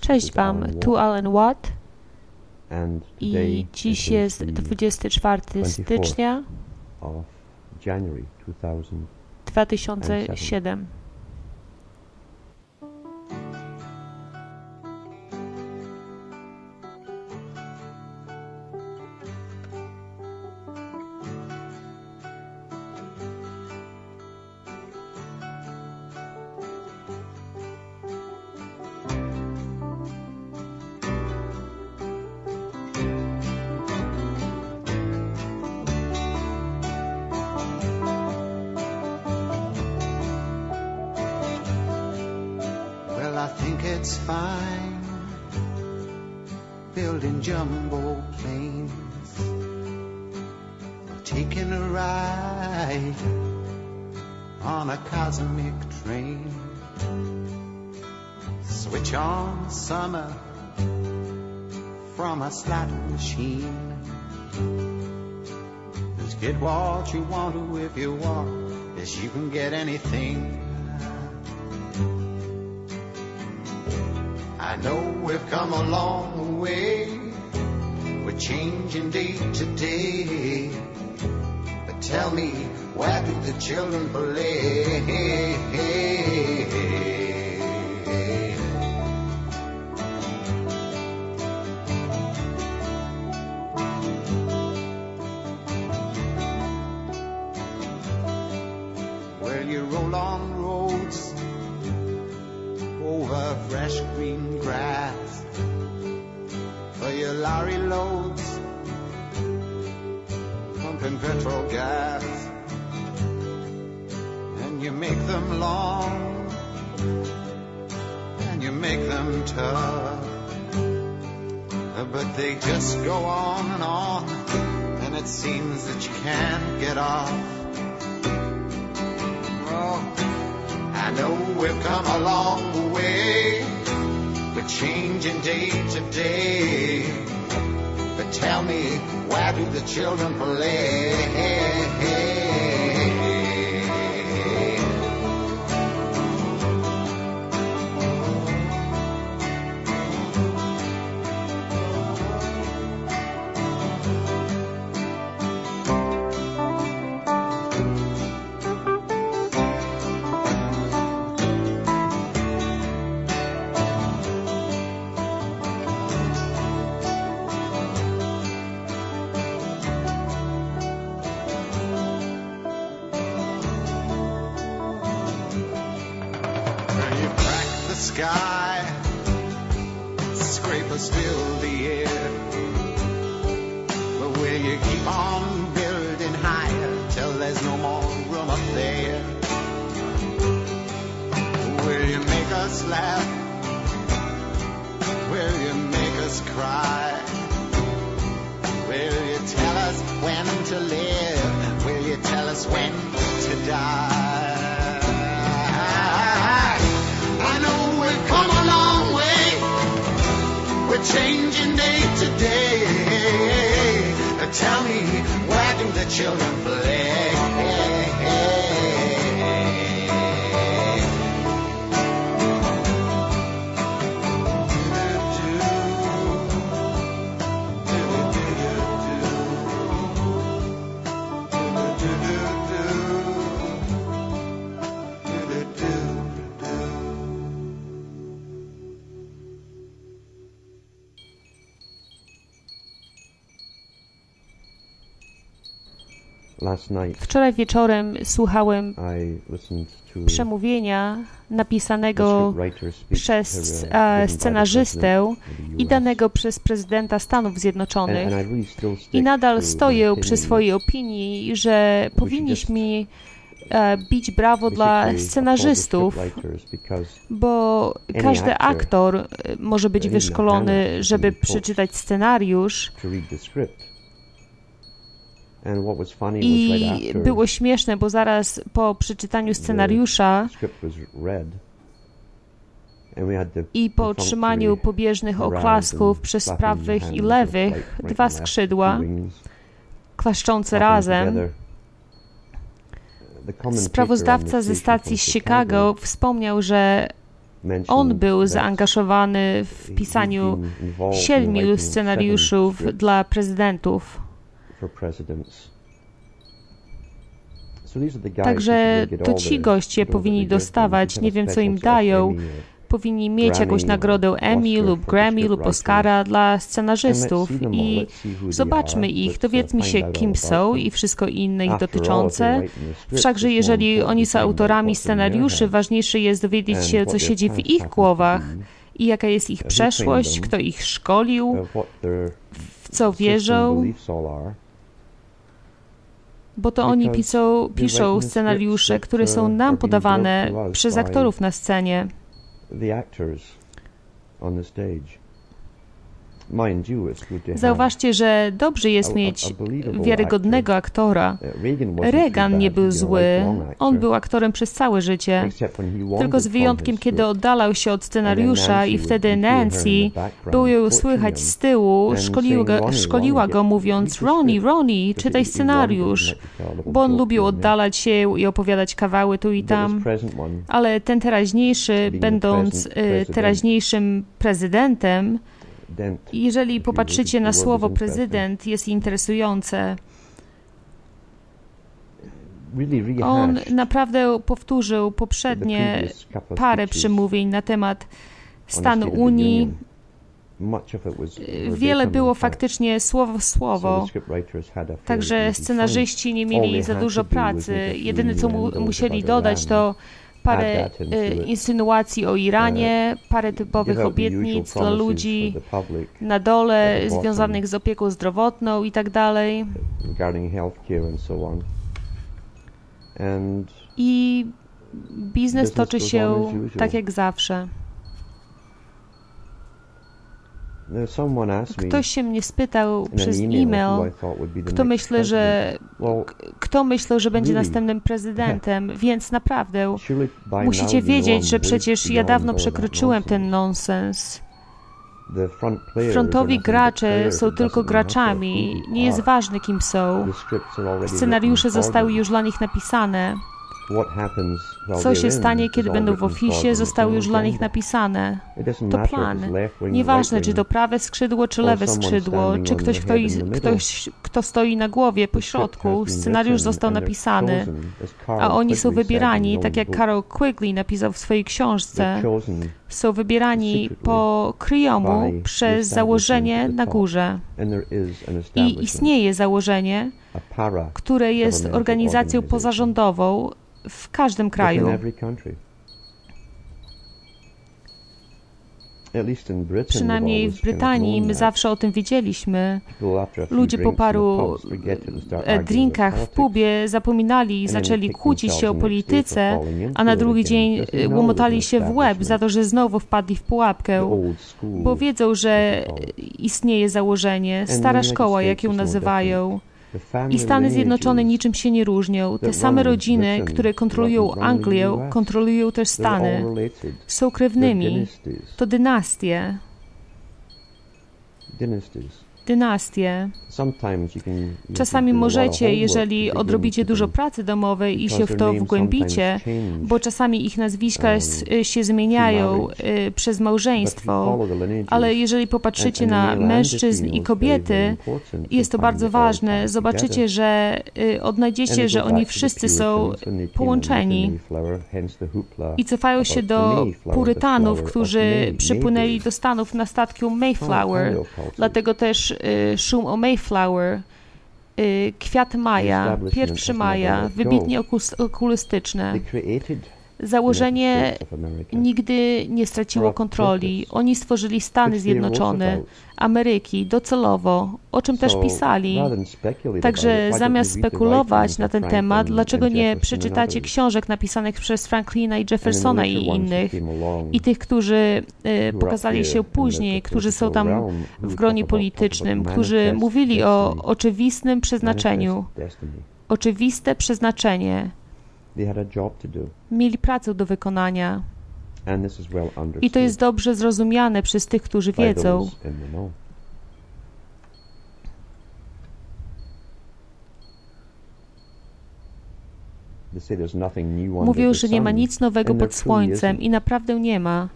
Cześć Wam, tu Alan Watt. I dziś jest the 24 stycznia. of January 2000. 2007. You want to if you want. Yes, you can get anything. I know we've come a long way. We're changing day to day. But tell me, where do the children play? Make them tough, but they just go on and on, and it seems that you can't get off. Oh, I know we've come a long way. We're changing day to day. But tell me, where do the children play? Wczoraj wieczorem słuchałem przemówienia napisanego przez uh, scenarzystę i danego przez prezydenta Stanów Zjednoczonych. I nadal stoję przy swojej opinii, że powinniśmy e, bić brawo dla scenarzystów, bo każdy aktor e, może być wyszkolony, żeby przeczytać scenariusz. to read the script. And what was funny was right I było śmieszne, bo zaraz po przeczytaniu scenariusza i po otrzymaniu pobieżnych oklasków przez prawych i lewych, dwa skrzydła, klaszczące razem, sprawozdawca ze stacji z Chicago wspomniał, że on był zaangażowany w pisaniu siedmiu scenariuszów dla prezydentów. Także to ci goście powinni dostawać, nie wiem co im dają, powinni mieć jakąś nagrodę Emmy lub Grammy lub Oscara dla scenarzystów i zobaczmy ich, dowiedzmy się kim są i wszystko inne ich dotyczące. Wszakże jeżeli oni są autorami scenariuszy, ważniejsze jest dowiedzieć się, co siedzi w ich głowach i jaka jest ich przeszłość, kto ich szkolił, w co wierzą, bo to oni piszą, piszą scenariusze, które są nam podawane przez aktorów na scenie. Zauważcie, że dobrze jest mieć wiarygodnego aktora. Uh, Reagan nie był zły. On był aktorem przez całe życie. Tylko z wyjątkiem, kiedy oddalał się od scenariusza i wtedy Nancy, było ją słychać z tyłu, szkoliła go, szkoliła go mówiąc Ronnie, Ronnie, czytaj scenariusz, bo on lubił oddalać się i opowiadać kawały tu i tam. Ale ten teraźniejszy, będąc y, teraźniejszym prezydentem, jeżeli popatrzycie na słowo prezydent, jest interesujące. On naprawdę powtórzył poprzednie parę przemówień na temat stanu Unii. Wiele było faktycznie słowo w słowo, także scenarzyści nie mieli za dużo pracy. Jedyne co mu musieli dodać to parę y, insynuacji o Iranie, parę typowych obietnic dla ludzi na dole związanych z opieką zdrowotną i tak dalej. I biznes toczy się tak jak zawsze. Ktoś się mnie spytał przez e-mail, kto myślę, że kto myślał, że będzie następnym prezydentem, więc naprawdę musicie wiedzieć, że przecież ja dawno przekroczyłem ten nonsens. Frontowi gracze są tylko graczami, nie jest ważne kim są. Scenariusze zostały już dla nich napisane. Co się stanie, kiedy będą w ofisie, zostały już dla nich napisane. To plan. Nieważne, czy to prawe skrzydło, czy lewe skrzydło, czy ktoś, kto, ktoś, kto stoi na głowie, po środku. Scenariusz został napisany, a oni są wybierani, tak jak Carol Quigley napisał w swojej książce. Są wybierani po kryjomu przez założenie na górze. I istnieje założenie, które jest organizacją pozarządową, w każdym kraju. Przynajmniej w Brytanii my zawsze o tym wiedzieliśmy. Ludzie po paru e, drinkach w pubie zapominali i zaczęli kłócić się o polityce, a na drugi dzień e, łomotali się w łeb za to, że znowu wpadli w pułapkę, bo wiedzą, że istnieje założenie, stara szkoła, jak ją nazywają. I Stany Zjednoczone niczym się nie różnią. Te same rodziny, które kontrolują Anglię, kontrolują też Stany. Są krewnymi. To dynastie dynastie. Czasami możecie, jeżeli odrobicie dużo pracy domowej i się w to wgłębicie, bo czasami ich nazwiska um, się zmieniają y, przez małżeństwo, ale jeżeli popatrzycie na mężczyzn i kobiety, jest to bardzo ważne. Zobaczycie, że y, odnajdziecie, że oni wszyscy są połączeni i cofają się do Purytanów, którzy przypłynęli do Stanów na statku Mayflower. Dlatego też Y, szum o Mayflower, y, Kwiat Maja, 1 Maja, wybitnie okulistyczne. Założenie nigdy nie straciło kontroli. Oni stworzyli Stany Zjednoczone, Ameryki docelowo, o czym też pisali. Także zamiast spekulować na ten temat, dlaczego nie przeczytacie książek napisanych przez Franklina i Jeffersona i innych, i tych, którzy y, pokazali się później, którzy są tam w gronie politycznym, którzy mówili o oczywistym przeznaczeniu. Oczywiste przeznaczenie. Mieli pracę do wykonania. I to jest dobrze zrozumiane przez tych, którzy wiedzą. Mówią, że nie ma nic nowego pod słońcem i naprawdę nie ma.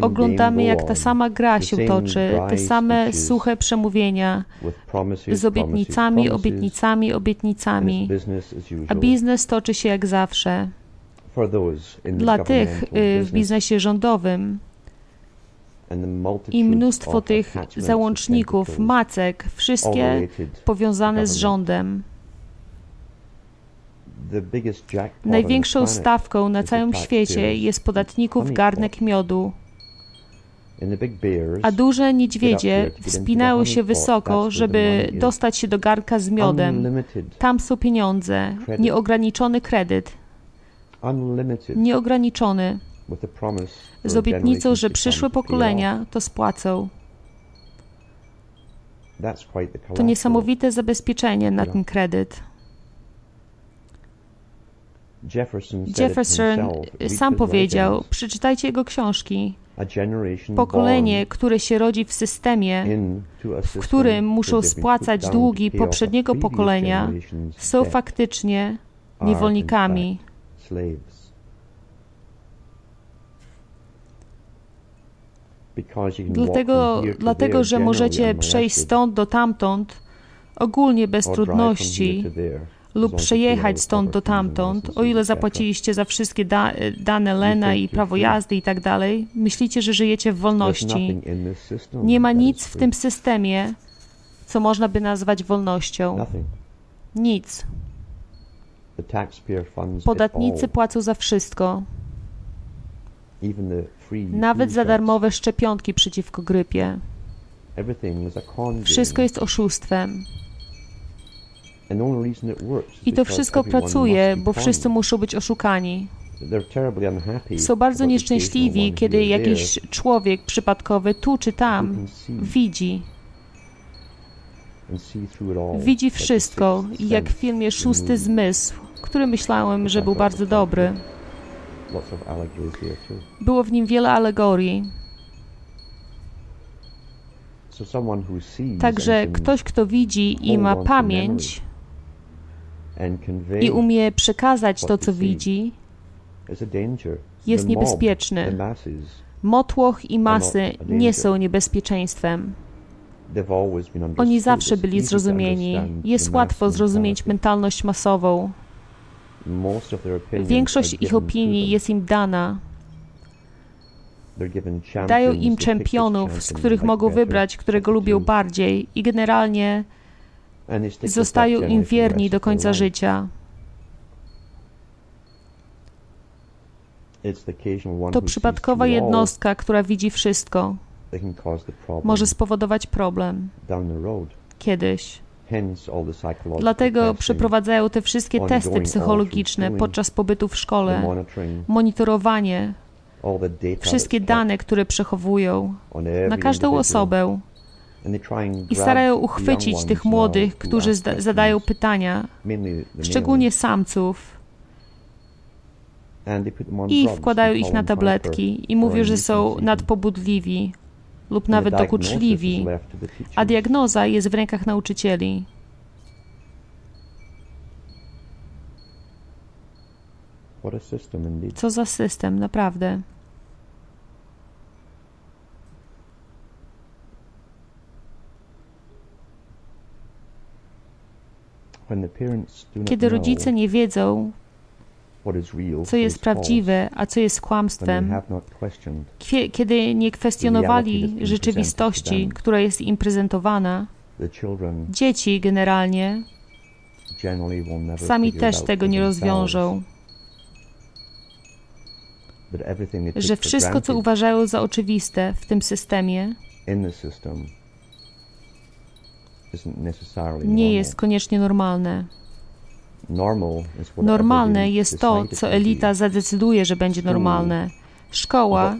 Oglądamy, jak ta sama gra się toczy, te same suche przemówienia z obietnicami, obietnicami, obietnicami, a biznes toczy się jak zawsze. Dla tych y, w biznesie rządowym. I mnóstwo tych załączników, macek, wszystkie powiązane z rządem. Największą stawką na całym świecie jest podatników garnek miodu. A duże niedźwiedzie wspinały się wysoko, żeby dostać się do garnka z miodem. Tam są pieniądze, nieograniczony kredyt. Nieograniczony. Z obietnicą, że przyszłe pokolenia to spłacą. To niesamowite zabezpieczenie na ten kredyt. Jefferson sam powiedział, przeczytajcie jego książki. Pokolenie, które się rodzi w systemie, w którym muszą spłacać długi poprzedniego pokolenia, są faktycznie niewolnikami. Dlatego, dlatego, że możecie przejść stąd do tamtąd ogólnie bez trudności lub przejechać stąd do tamtąd, o ile zapłaciliście za wszystkie da dane Lena i prawo jazdy i tak dalej, myślicie, że żyjecie w wolności. Nie ma nic w tym systemie, co można by nazwać wolnością. Nic. Podatnicy płacą za wszystko. Nawet za darmowe szczepionki przeciwko grypie. Wszystko jest oszustwem. I to wszystko pracuje, bo wszyscy muszą być oszukani. Są bardzo nieszczęśliwi, kiedy jakiś człowiek przypadkowy tu czy tam widzi. Widzi wszystko, jak w filmie Szósty Zmysł, który myślałem, że był bardzo dobry. Było w nim wiele alegorii. Także ktoś, kto widzi i ma pamięć, i umie przekazać to, co widzi, jest niebezpieczny. Motłoch i masy nie są niebezpieczeństwem. Oni zawsze byli zrozumieni. Jest łatwo zrozumieć mentalność masową. Większość ich opinii jest im dana. Dają im czempionów, z których mogą wybrać, którego lubią bardziej i generalnie zostają im wierni do końca życia. To przypadkowa jednostka, która widzi wszystko. Może spowodować problem. kiedyś. Dlatego przeprowadzają te wszystkie testy psychologiczne podczas pobytu w szkole, monitorowanie, wszystkie dane, które przechowują. na każdą osobę i starają uchwycić tych młodych, którzy zadają pytania, szczególnie samców, i wkładają ich na tabletki i mówią, że są nadpobudliwi lub nawet dokuczliwi, a diagnoza jest w rękach nauczycieli. Co za system, naprawdę. Kiedy rodzice nie wiedzą, co jest prawdziwe, a co jest kłamstwem, kiedy nie kwestionowali rzeczywistości, która jest im prezentowana, dzieci generalnie sami też tego nie rozwiążą. Że wszystko, co uważają za oczywiste w tym systemie, nie jest koniecznie normalne. Normalne jest to, co elita zadecyduje, że będzie normalne. Szkoła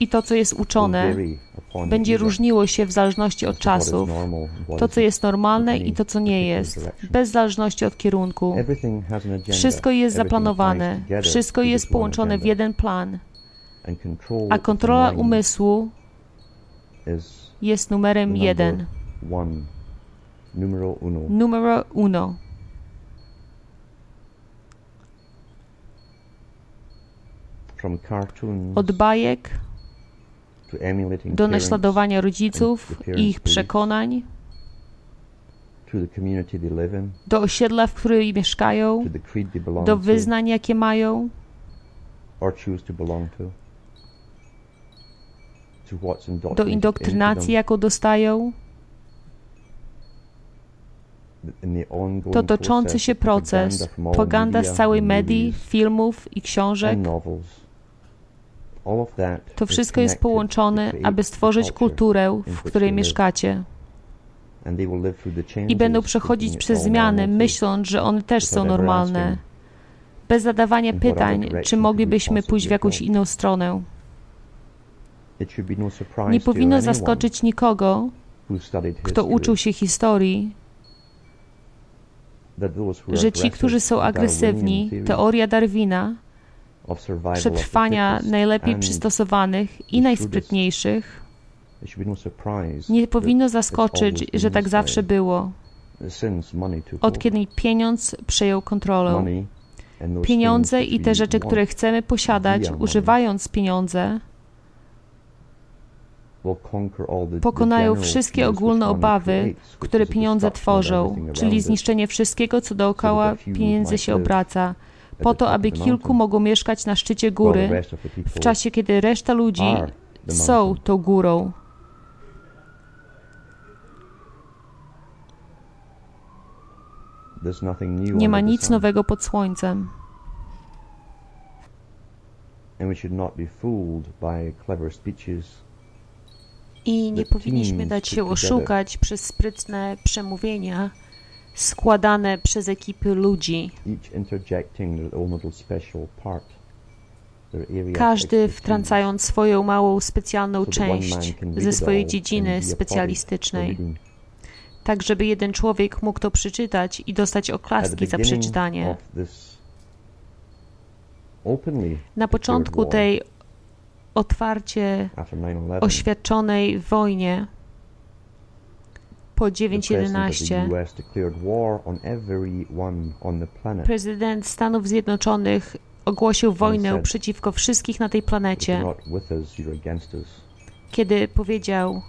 i to, co jest uczone, będzie różniło się w zależności od czasów. To, co jest normalne i to, co nie jest, bez zależności od kierunku. Wszystko jest zaplanowane, wszystko jest połączone w jeden plan, a kontrola umysłu jest numerem jeden one. Numero uno. Numero uno. From cartoons Od bajek to emulating do naśladowania rodziców i ich przekonań, to the community they live in, do osiedla, w którym mieszkają, to the creed they belong do wyznań, jakie mają, or choose to belong to, to what's do indoktrynacji, jaką dostają, to toczący się proces, propaganda z całej medii, filmów i książek. To wszystko jest połączone, aby stworzyć kulturę, w której mieszkacie. I będą przechodzić przez zmiany, myśląc, że one też są normalne, bez zadawania pytań, czy moglibyśmy pójść w jakąś inną stronę. No Nie powinno zaskoczyć nikogo, kto uczył się historii, że ci, którzy są agresywni, teoria Darwina, przetrwania najlepiej przystosowanych i najsprytniejszych, nie powinno zaskoczyć, że tak zawsze było. Od kiedy pieniądz przejął kontrolę. Pieniądze i te rzeczy, które chcemy posiadać, używając pieniądze, pokonają wszystkie ogólne obawy, które pieniądze tworzą, czyli zniszczenie wszystkiego, co dookoła pieniędzy się obraca, po to, aby kilku mogło mieszkać na szczycie góry, w czasie kiedy reszta ludzi są tą górą. Nie ma nic nowego pod słońcem. And we should not be fooled by clever speeches i nie powinniśmy dać się oszukać przez sprytne przemówienia składane przez ekipy ludzi. Każdy wtrącając swoją małą specjalną część ze swojej dziedziny specjalistycznej, tak żeby jeden człowiek mógł to przeczytać i dostać oklaski za przeczytanie. Na początku tej otwarcie oświadczonej wojnie po 9.11 prezydent Stanów Zjednoczonych ogłosił wojnę przeciwko wszystkich na tej planecie, kiedy powiedział,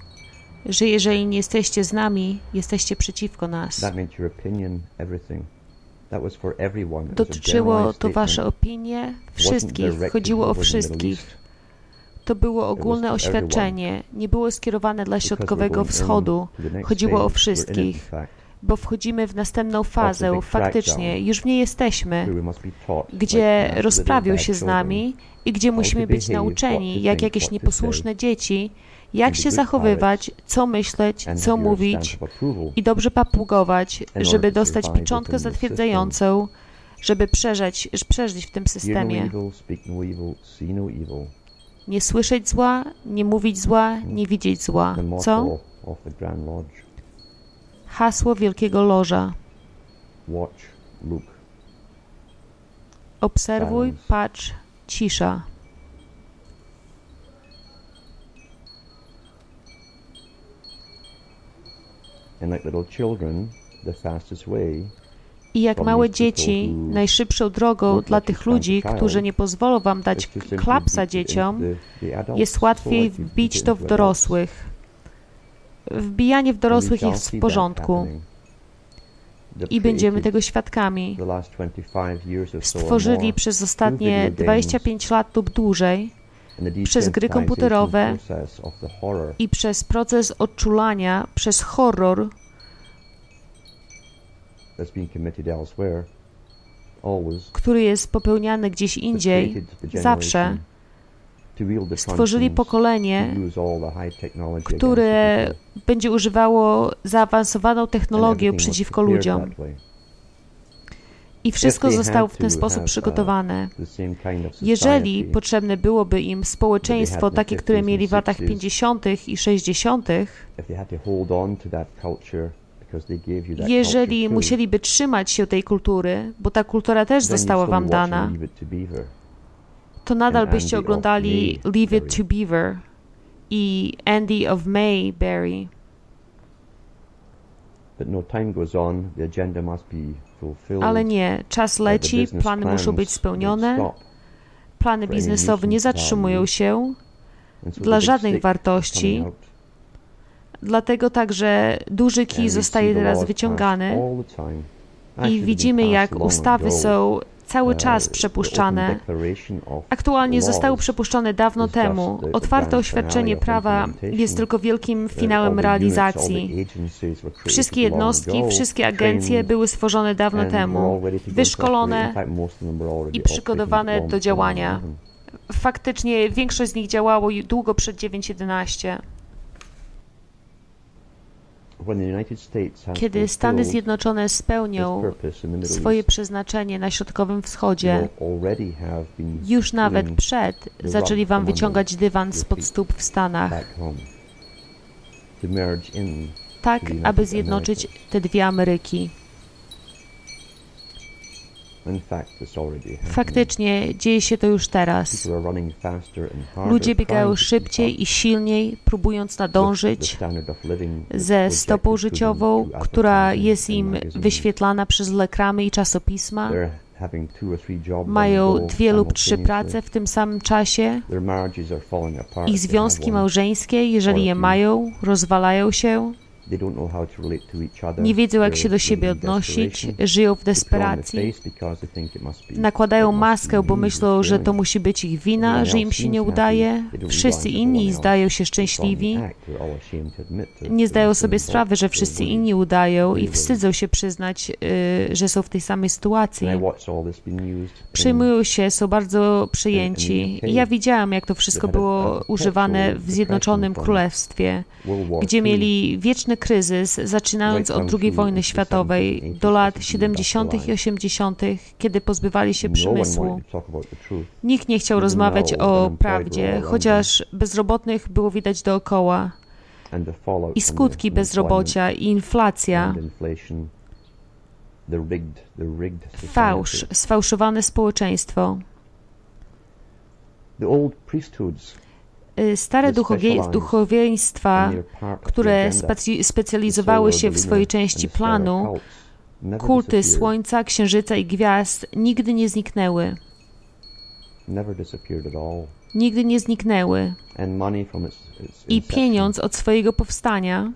że jeżeli nie jesteście z nami, jesteście przeciwko nas. Dotyczyło to wasze opinie wszystkich, chodziło o wszystkich. To było ogólne oświadczenie, nie było skierowane dla Środkowego Wschodu, chodziło o wszystkich, bo wchodzimy w następną fazę, faktycznie, już w niej jesteśmy, gdzie rozprawił się z nami i gdzie musimy być nauczeni, jak jakieś nieposłuszne dzieci, jak się zachowywać, co myśleć, co mówić i dobrze papugować, żeby dostać pieczątkę zatwierdzającą, żeby przeżyć, przeżyć w tym systemie nie słyszeć zła, nie mówić zła, nie widzieć zła. Co? Hasło Wielkiego Loża. Obserwuj, patrz, cisza. And like little children, the fastest way i jak małe dzieci, najszybszą drogą dla tych ludzi, którzy nie pozwolą wam dać klapsa dzieciom, jest łatwiej wbić to w dorosłych. Wbijanie w dorosłych jest w porządku. I będziemy tego świadkami. Stworzyli przez ostatnie 25 lat lub dłużej, przez gry komputerowe i przez proces odczulania, przez horror, który jest popełniany gdzieś indziej, zawsze stworzyli pokolenie, które będzie używało zaawansowaną technologię przeciwko ludziom. I wszystko zostało w ten sposób przygotowane. Jeżeli potrzebne byłoby im społeczeństwo takie, które mieli w latach 50. i 60., jeżeli musieliby trzymać się tej kultury, bo ta kultura też została wam dana, to nadal byście oglądali Leave It to Beaver i Andy of Mayberry. No Ale nie, czas leci, plany muszą być spełnione, plany biznesowe nie zatrzymują się dla żadnych wartości. Dlatego także duży kij zostaje teraz wyciągany i widzimy, jak ustawy są cały czas przepuszczane. Aktualnie zostały przepuszczone dawno temu. Otwarte oświadczenie prawa jest tylko wielkim finałem realizacji. Wszystkie jednostki, wszystkie agencje były stworzone dawno temu, wyszkolone i przygotowane do działania. Faktycznie większość z nich działało długo przed 9.11. Kiedy Stany Zjednoczone spełnią swoje przeznaczenie na Środkowym Wschodzie, już nawet przed zaczęli Wam wyciągać dywan spod stóp w Stanach, tak aby zjednoczyć te dwie Ameryki. Faktycznie dzieje się to już teraz. Ludzie biegają szybciej i silniej, próbując nadążyć ze stopą życiową, która jest im wyświetlana przez lekramy i czasopisma. Mają dwie lub trzy prace w tym samym czasie. Ich związki małżeńskie, jeżeli je mają, rozwalają się. Nie wiedzą, jak się do siebie odnosić, żyją w desperacji, nakładają maskę, bo myślą, że to musi być ich wina, że im się nie udaje. Wszyscy inni zdają się szczęśliwi. Nie zdają sobie sprawy, że wszyscy inni udają i wstydzą się przyznać, y, że są w tej samej sytuacji. Przejmują się, są bardzo przyjęci. Ja widziałam, jak to wszystko było używane w Zjednoczonym Królestwie, gdzie mieli kryzys, zaczynając od II wojny światowej do lat 70. i 80., kiedy pozbywali się przemysłu. Nikt nie chciał rozmawiać o prawdzie, chociaż bezrobotnych było widać dookoła. I skutki bezrobocia i inflacja, fałsz, sfałszowane społeczeństwo. Y, stare duchowie, duchowieństwa, które specjalizowały się w swojej części planu, kulty Słońca, Księżyca i Gwiazd nigdy nie zniknęły. Nigdy nie zniknęły. I pieniądz od swojego powstania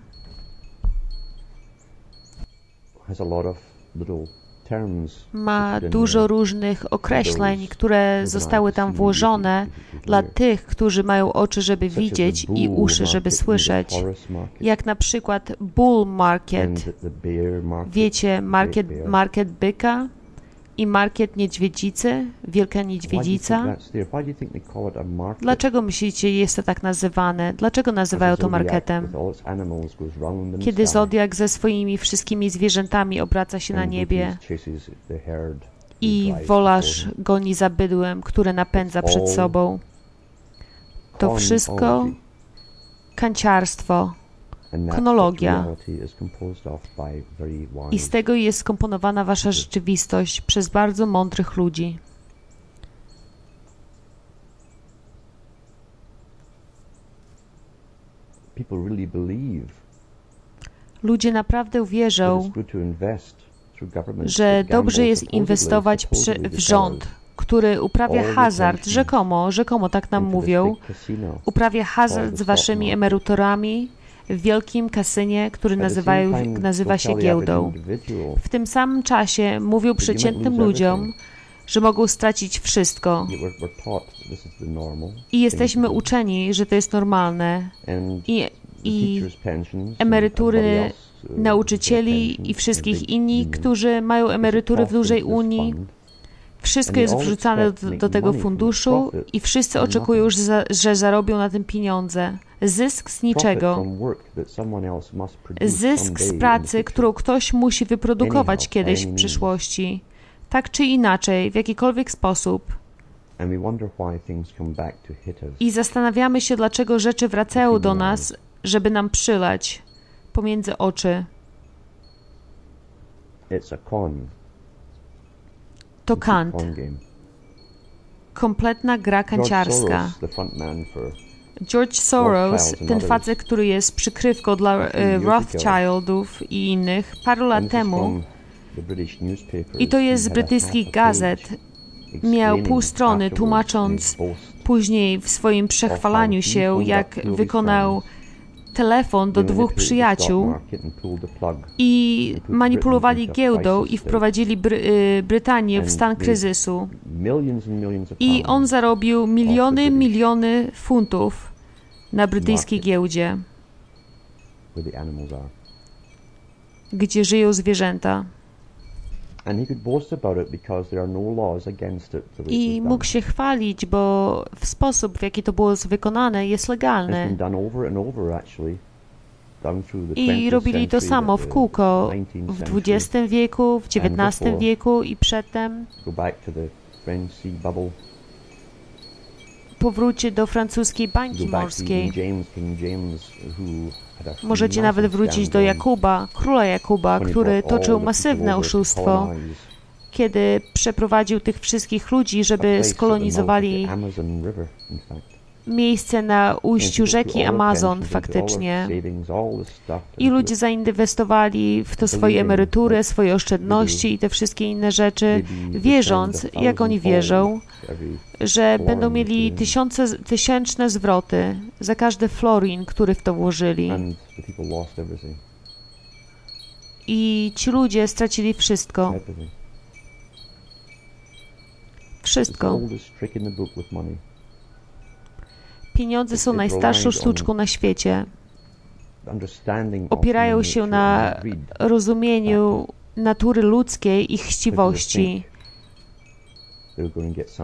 ma dużo różnych określeń, które zostały tam włożone dla tych, którzy mają oczy, żeby widzieć i uszy, żeby słyszeć. Jak na przykład bull market. Wiecie, market, market byka? I market niedźwiedzicy, wielka niedźwiedzica. Dlaczego myślicie, jest to tak nazywane? Dlaczego nazywają to marketem? Kiedy Zodiak ze swoimi wszystkimi zwierzętami obraca się na niebie i wolarz goni za bydłem, które napędza przed sobą. To wszystko kanciarstwo, chronologia. I z tego jest skomponowana wasza rzeczywistość przez bardzo mądrych ludzi. Ludzie naprawdę uwierzą, że dobrze jest inwestować w rząd, który uprawia hazard, rzekomo, rzekomo tak nam mówią, uprawia hazard z waszymi emeryturami, w wielkim kasynie, który nazywają, nazywa się giełdą. W tym samym czasie mówił przeciętnym ludziom, że mogą stracić wszystko. I jesteśmy uczeni, że to jest normalne. I, i emerytury nauczycieli i wszystkich inni, którzy mają emerytury w dużej Unii, wszystko jest wrzucane do, do, tego funduszu i wszyscy oczekują, że, że zarobią na tym pieniądze. Zysk z niczego. Zysk z pracy, którą ktoś musi wyprodukować kiedyś w przyszłości. Tak czy inaczej, w jakikolwiek sposób. I zastanawiamy się, dlaczego rzeczy wracają do nas, żeby nam przylać pomiędzy oczy. To Kant. Kompletna gra kanciarska. George Soros, ten facet, który jest przykrywką dla e, Rothschildów i innych, parę lat temu, i to jest z brytyjskich gazet, miał pół strony tłumacząc później w swoim przechwalaniu się, jak wykonał telefon do dwóch przyjaciół i manipulowali giełdą i wprowadzili Bry y, Brytanię w stan kryzysu. I on zarobił miliony, miliony funtów na brytyjskiej giełdzie, gdzie żyją zwierzęta. I mógł się chwalić, bo w sposób, w jaki to było wykonane, jest legalny. I robili to samo w kółko w XX wieku, w XIX wieku i przedtem. Powróćcie do francuskiej bańki morskiej. Możecie nawet wrócić do Jakuba, króla Jakuba, który toczył masywne oszustwo, kiedy przeprowadził tych wszystkich ludzi, żeby skolonizowali miejsce na ujściu rzeki Amazon faktycznie. I ludzie zainwestowali w to swoje emerytury, swoje oszczędności i te wszystkie inne rzeczy, wierząc, jak oni wierzą, że będą mieli tysiące, tysięczne zwroty za każdy florin, który w to włożyli. I ci ludzie stracili wszystko. Wszystko. Pieniądze są najstarszą sztuczką na świecie. Opierają się na rozumieniu natury ludzkiej i chciwości.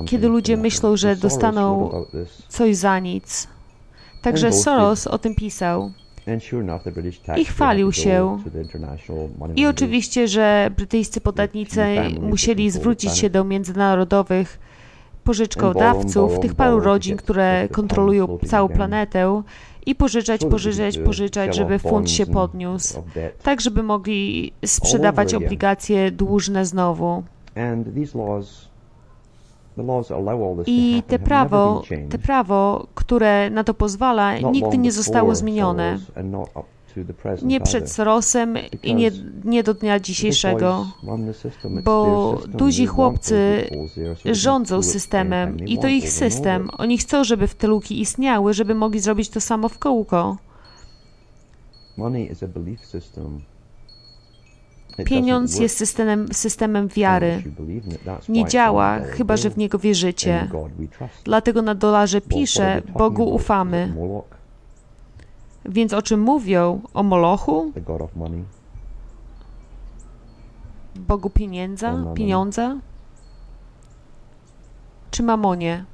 Kiedy ludzie myślą, że dostaną coś za nic. Także Soros o tym pisał. I chwalił się. I oczywiście, że brytyjscy podatnicy musieli zwrócić się do międzynarodowych pożyczkodawców, tych paru rodzin, które kontrolują całą planetę i pożyczać, pożyczać, pożyczać, żeby fund się podniósł, tak żeby mogli sprzedawać obligacje dłużne znowu. I te prawo, te prawo, które na to pozwala, nigdy nie zostało zmienione nie przed Sorosem i nie, nie do dnia dzisiejszego, bo duzi chłopcy rządzą systemem i to ich system. Oni chcą, żeby w te luki istniały, żeby mogli zrobić to samo w kółko. Pieniądz jest systemem, systemem wiary. Nie działa, chyba że w niego wierzycie. Dlatego na dolarze pisze: Bogu ufamy. Więc o czym mówią? O Molochu? Bogu pieniędza? Pieniądza? Czy mamonie?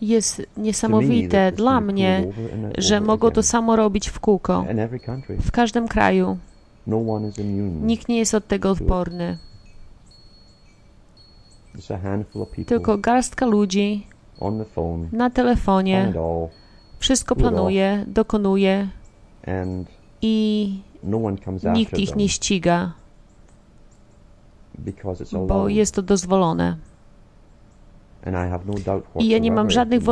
Jest niesamowite dla mnie, że mogą to samo robić w kółko, w każdym kraju. No Nikt nie jest od tego odporny. Tylko garstka ludzi na telefonie wszystko planuje, dokonuje i no nikt ich nie ściga, bo jest to dozwolone. No I ja nie mam żadnych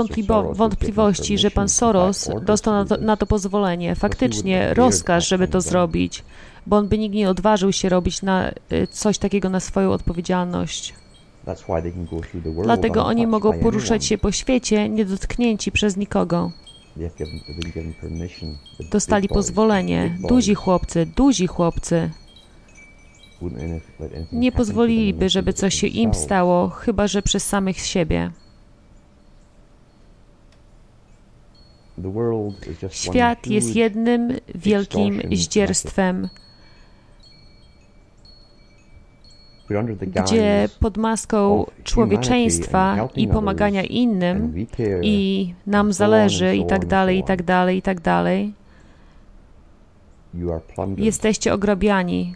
wątpliwości, że pan Soros dostał na to, na to, pozwolenie, faktycznie rozkaz, żeby to zrobić, bo on by nigdy nie odważył się robić na, y, coś takiego na swoją odpowiedzialność. Dlatego oni mogą poruszać się po świecie niedotknięci przez nikogo. Dostali pozwolenie. Duzi chłopcy, duzi chłopcy. Nie pozwoliliby, żeby coś się im stało, chyba że przez samych siebie. Świat jest jednym wielkim zdzierstwem gdzie pod maską człowieczeństwa i pomagania innym i nam zależy i tak dalej, i tak dalej, i tak dalej, jesteście ograbiani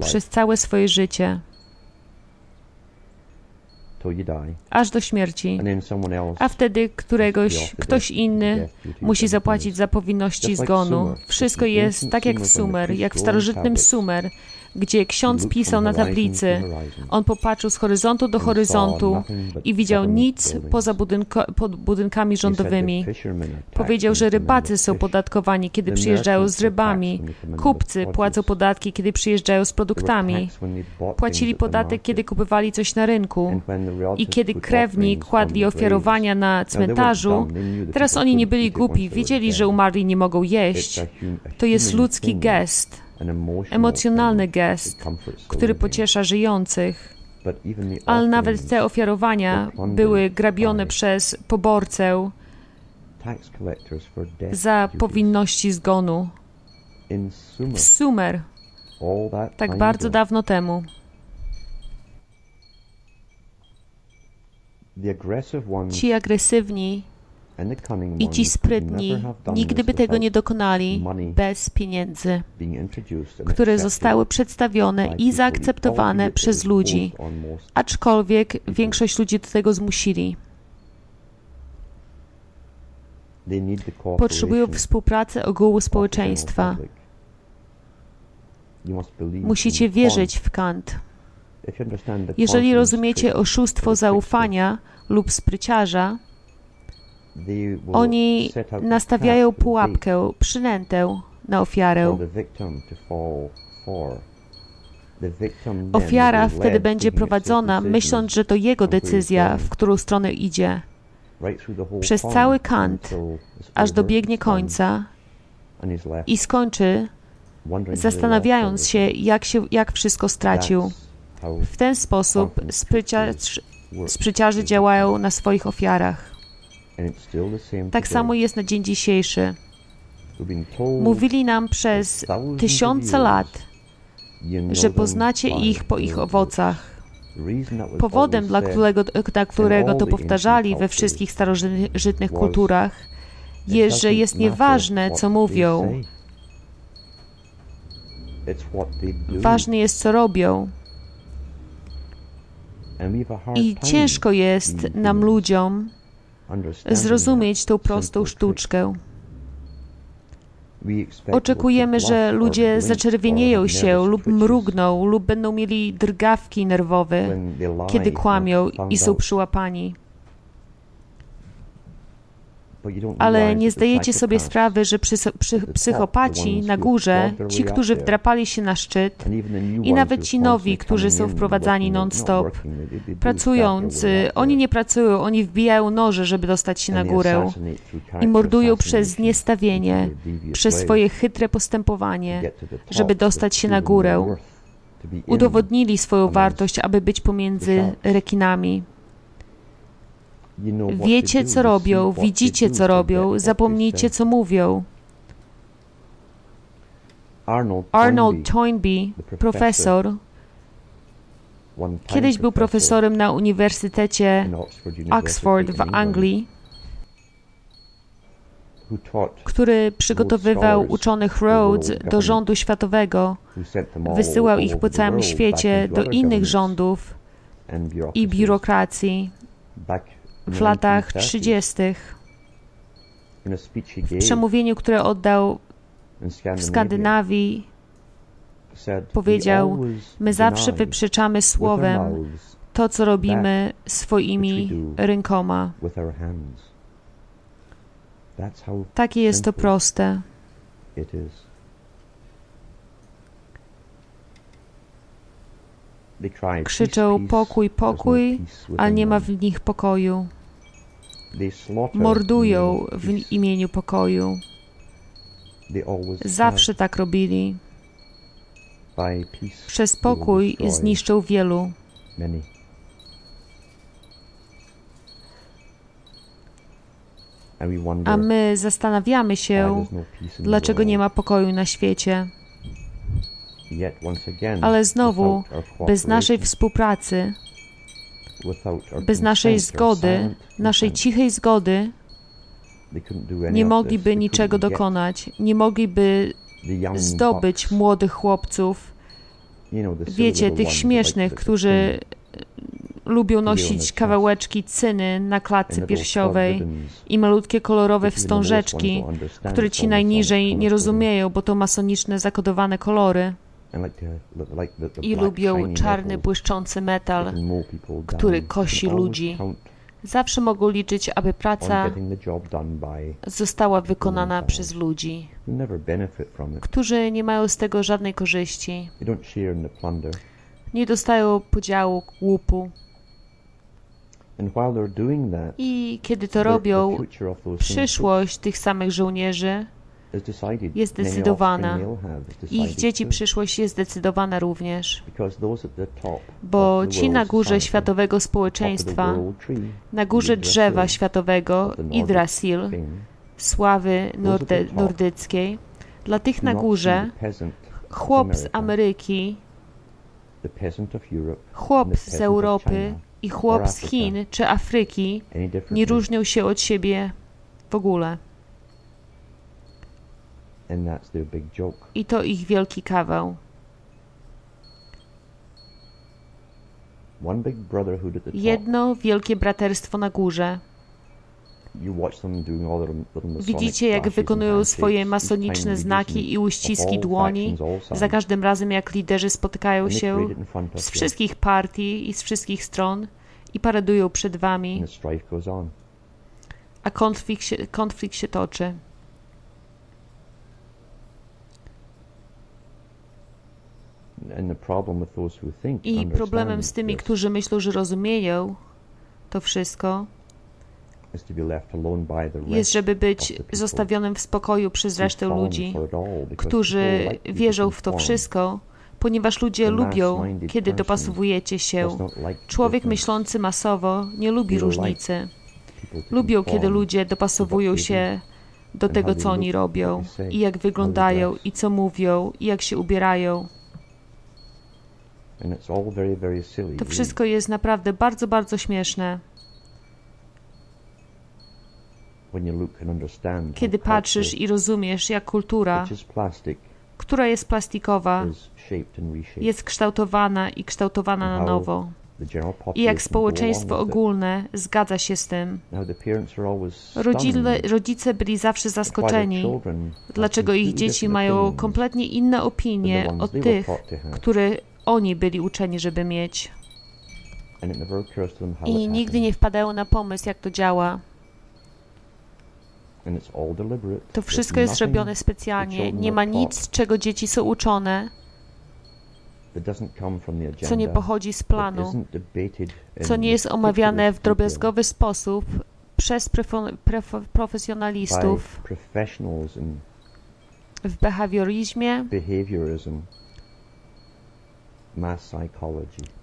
przez całe swoje życie. Aż do śmierci, a wtedy któregoś, ktoś inny musi zapłacić za powinności zgonu. Wszystko jest tak jak w Sumer, jak w starożytnym Sumer, gdzie ksiądz pisał na tablicy. On popatrzył z horyzontu do horyzontu i widział nic poza budynko, pod budynkami rządowymi. Powiedział, że rybacy są podatkowani, kiedy przyjeżdżają z rybami. Kupcy płacą podatki, kiedy przyjeżdżają z produktami. Płacili podatek, kiedy kupowali coś na rynku. I kiedy krewni kładli ofiarowania na cmentarzu, teraz oni nie byli głupi, wiedzieli, że umarli nie mogą jeść. To jest ludzki gest emocjonalny gest, który pociesza żyjących. Ale nawet te ofiarowania były grabione przez poborcę za powinności zgonu w Sumer, tak bardzo dawno temu. Ci agresywni i ci sprytni nigdy by tego nie dokonali bez pieniędzy, które zostały przedstawione i zaakceptowane przez ludzi, aczkolwiek większość ludzi do tego zmusili. Potrzebują współpracy ogółu społeczeństwa. Musicie wierzyć w Kant. Jeżeli rozumiecie oszustwo zaufania lub spryciarza, oni nastawiają pułapkę, przynętę na ofiarę. Ofiara wtedy będzie prowadzona, myśląc, że to jego decyzja, w którą stronę idzie. Przez cały kant, aż dobiegnie końca i skończy, zastanawiając się, jak, się, jak wszystko stracił. W ten sposób spryciarze działają na swoich ofiarach. Tak samo jest na dzień dzisiejszy. Mówili nam przez tysiące lat, że poznacie ich po ich owocach. Powodem, dla którego, dla którego to powtarzali we wszystkich starożytnych kulturach, jest, że jest nieważne, co mówią. Ważne jest, co robią. I ciężko jest nam ludziom zrozumieć tą prostą sztuczkę. Oczekujemy, że ludzie zaczerwienieją się lub mrugną lub będą mieli drgawki nerwowe, kiedy kłamią i są przyłapani ale nie zdajecie sobie sprawy, że psychopaci na górze, ci, którzy wdrapali się na szczyt i nawet ci nowi, którzy są wprowadzani non-stop, pracując, oni nie pracują, oni wbijają noże, żeby dostać się na górę i mordują przez zniestawienie, przez swoje chytre postępowanie, żeby dostać się na górę. Udowodnili swoją wartość, aby być pomiędzy rekinami. Wiecie, co robią, widzicie, co robią, zapomnijcie, co mówią. Arnold Toynbee, profesor, kiedyś był profesorem na Uniwersytecie Oxford w Anglii, który przygotowywał uczonych Rhodes do rządu światowego, wysyłał ich po całym świecie do innych rządów i biurokracji w latach 30. W przemówieniu, które oddał w Skandynawii, powiedział: My zawsze wyprzeczamy słowem to, co robimy swoimi rękoma. Takie jest to proste. Krzyczą pokój, pokój, ale nie ma w nich pokoju mordują w imieniu pokoju. Zawsze tak robili. Przez pokój zniszczą wielu. A my zastanawiamy się, no dlaczego nie ma pokoju na świecie. Ale znowu, bez naszej współpracy, bez naszej zgody, naszej cichej zgody, nie mogliby niczego dokonać, nie mogliby zdobyć młodych chłopców, wiecie, tych śmiesznych, którzy lubią nosić kawałeczki cyny na klatce piersiowej i malutkie kolorowe wstążeczki, które ci najniżej nie rozumieją, bo to masoniczne zakodowane kolory. I lubią czarny, błyszczący metal, który kosi ludzi. Zawsze mogą liczyć, aby praca została wykonana przez ludzi, którzy nie mają z tego żadnej korzyści. Nie dostają podziału łupu. I kiedy to robią, przyszłość tych samych żołnierzy jest zdecydowana. Ich dzieci przyszłość jest zdecydowana również, bo ci na górze światowego społeczeństwa, na górze drzewa światowego Yggdrasil, sławy norde, nordyckiej, dla tych na górze chłop z Ameryki, chłop z Europy i chłop z Chin czy Afryki nie różnią się od siebie w ogóle. I to ich wielki kawał. Jedno wielkie braterstwo na górze. Widzicie, jak wykonują swoje masoniczne znaki i uściski dłoni. za każdym razem, jak liderzy spotykają się z wszystkich partii i z wszystkich stron i paradują przed wami, a konflikt się, konflikt się toczy. I problemem z tymi, którzy myślą, że rozumieją to wszystko, jest, żeby być zostawionym w spokoju przez resztę ludzi, którzy wierzą w to wszystko, ponieważ ludzie lubią, kiedy dopasowujecie się. Człowiek myślący masowo nie lubi różnicy. Lubią, kiedy ludzie dopasowują się do tego, co oni robią, i jak wyglądają, i co mówią, i jak się ubierają. To wszystko jest naprawdę bardzo, bardzo śmieszne. Kiedy patrzysz i rozumiesz, jak kultura, która jest plastikowa, jest kształtowana i kształtowana na nowo. I jak społeczeństwo ogólne zgadza się z tym. Rodzile, rodzice byli zawsze zaskoczeni, dlaczego ich dzieci mają kompletnie inne opinie od tych, które oni byli uczeni, żeby mieć. I nigdy nie wpadają na pomysł, jak to działa. To wszystko jest robione specjalnie. Nie ma nic, czego dzieci są uczone, co nie pochodzi z planu, co nie jest omawiane w drobiazgowy sposób przez profesjonalistów w behawiorizmie,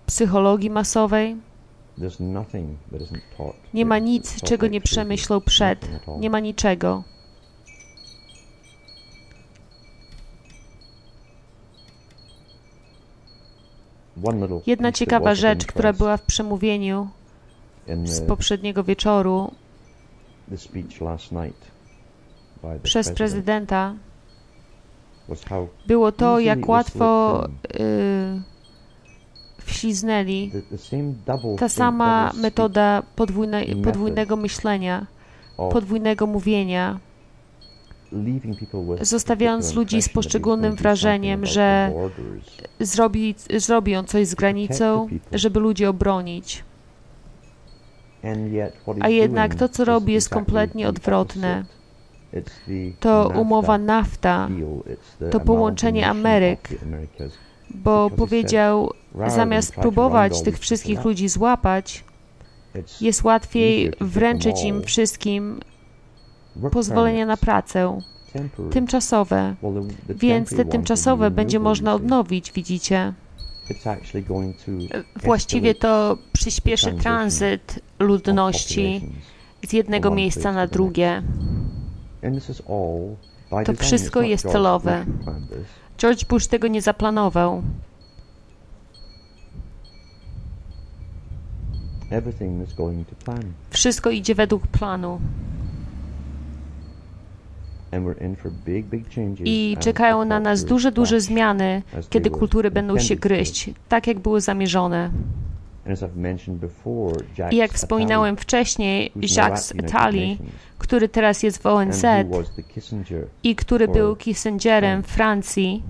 psychologii masowej. Nie ma nic, czego nie przemyślą przed. Nie ma niczego. Jedna ciekawa rzecz, która była w przemówieniu z poprzedniego wieczoru przez prezydenta, było to, jak łatwo y, wśliznęli ta sama metoda podwójne, podwójnego myślenia, podwójnego mówienia, zostawiając ludzi z poszczególnym wrażeniem, że zrobi, zrobią coś z granicą, żeby ludzi obronić. A jednak to, co robi, jest kompletnie odwrotne. To umowa NAFTA, to połączenie Ameryk, bo powiedział, zamiast próbować tych wszystkich ludzi złapać, jest łatwiej wręczyć im wszystkim pozwolenie na pracę tymczasowe, więc te tymczasowe będzie można odnowić, widzicie. Właściwie to przyspieszy tranzyt ludności z jednego miejsca na drugie. To wszystko jest celowe. George Bush tego nie zaplanował. Wszystko idzie według planu. I czekają na nas duże, duże zmiany, kiedy kultury będą się gryźć, tak jak były zamierzone. I jak wspominałem wcześniej, Jacques Attali, który teraz jest w ONZ i który był Kissingerem Francji,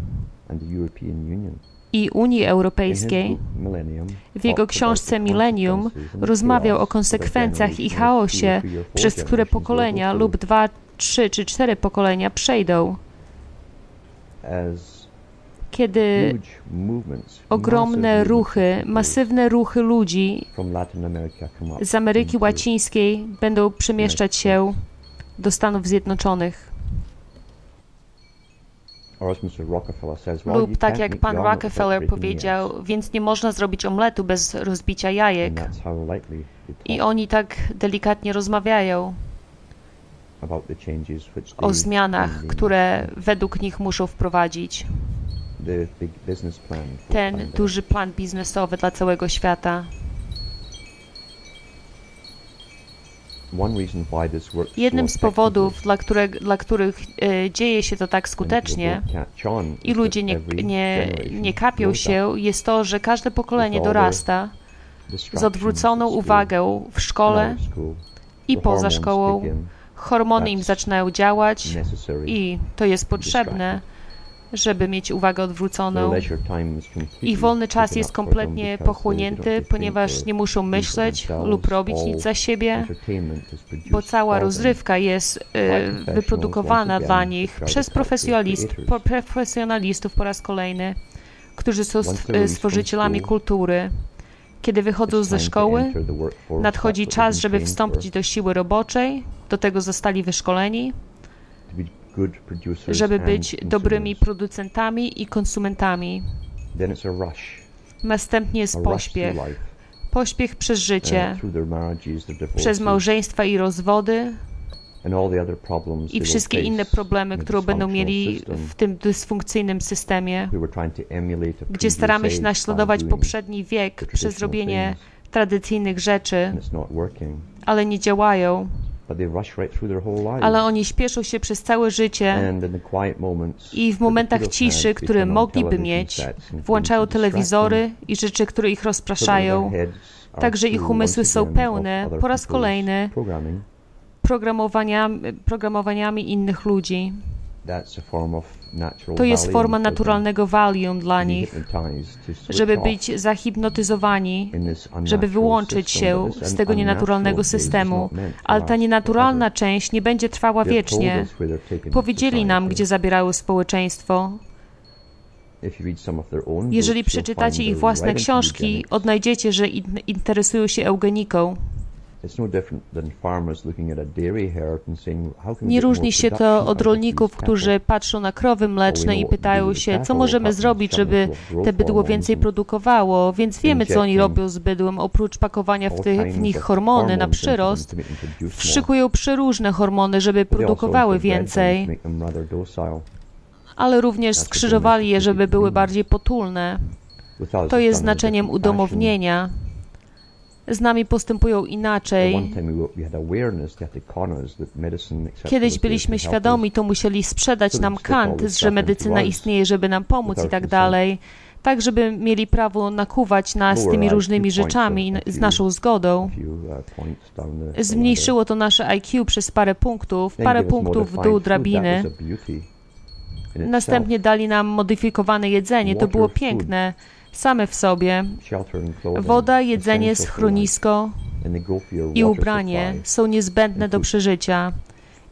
i Unii Europejskiej, w jego książce Millennium rozmawiał o konsekwencjach i chaosie, przez które pokolenia lub dwa, trzy czy cztery pokolenia przejdą. Kiedy ogromne ruchy, masywne ruchy ludzi z Ameryki Łacińskiej będą przemieszczać się do Stanów Zjednoczonych. Lub tak jak pan Rockefeller powiedział, więc nie można zrobić omletu bez rozbicia jajek. I oni tak delikatnie rozmawiają o zmianach, które według nich muszą wprowadzić. Ten duży plan biznesowy dla całego świata. Jednym z powodów, dla, które, dla których e, dzieje się to tak skutecznie i ludzie nie, nie, nie kapią się, jest to, że każde pokolenie dorasta z odwróconą uwagą w szkole i poza szkołą. Hormony im zaczynają działać i to jest potrzebne żeby mieć uwagę odwróconą. Ich wolny czas jest kompletnie pochłonięty, ponieważ nie muszą myśleć lub robić nic za siebie, bo cała rozrywka jest y, wyprodukowana dla nich przez profesjonalist, profesjonalistów po raz kolejny, którzy są stworzycielami kultury. Kiedy wychodzą ze szkoły, nadchodzi czas, żeby wstąpić do siły roboczej, do tego zostali wyszkoleni, żeby być dobrymi producentami i konsumentami. Następnie jest pośpiech. Pośpiech przez życie, przez małżeństwa i rozwody. I wszystkie inne problemy, które będą mieli w tym dysfunkcyjnym systemie, gdzie staramy się naśladować poprzedni wiek przez robienie tradycyjnych rzeczy, ale nie działają. Ale oni śpieszą się przez całe życie i w momentach ciszy, które mogliby mieć, włączają telewizory i rzeczy, które ich rozpraszają. Także ich umysły są pełne po raz kolejny programowaniami, programowaniami innych ludzi. To jest forma naturalnego valium dla nich, żeby być zahipnotyzowani, żeby wyłączyć się z tego nienaturalnego systemu. Ale ta nienaturalna część nie będzie trwała wiecznie. Powiedzieli nam, gdzie zabierały społeczeństwo. Jeżeli przeczytacie ich własne książki, odnajdziecie, że interesują się eugeniką. Nie różni się to od rolników, którzy patrzą na krowy mleczne i pytają się, co możemy zrobić, żeby te bydło więcej produkowało, więc wiemy, co oni robią z bydłem, oprócz pakowania w, tych, w nich hormony na przyrost, wszykują przeróżne hormony, żeby produkowały więcej, ale również skrzyżowali je, żeby były bardziej potulne. To jest znaczeniem udomownienia z nami postępują inaczej. Kiedyś byliśmy świadomi, to musieli sprzedać nam kant, że medycyna istnieje, żeby nam pomóc i tak dalej, tak żeby mieli prawo nakuwać nas tymi różnymi rzeczami z naszą zgodą. Uh, Zmniejszyło to nasze IQ przez parę punktów, parę punktów w dół drabiny. Następnie dali nam modyfikowane jedzenie, to było piękne same w sobie. Woda, jedzenie, schronisko i ubranie są niezbędne do przeżycia.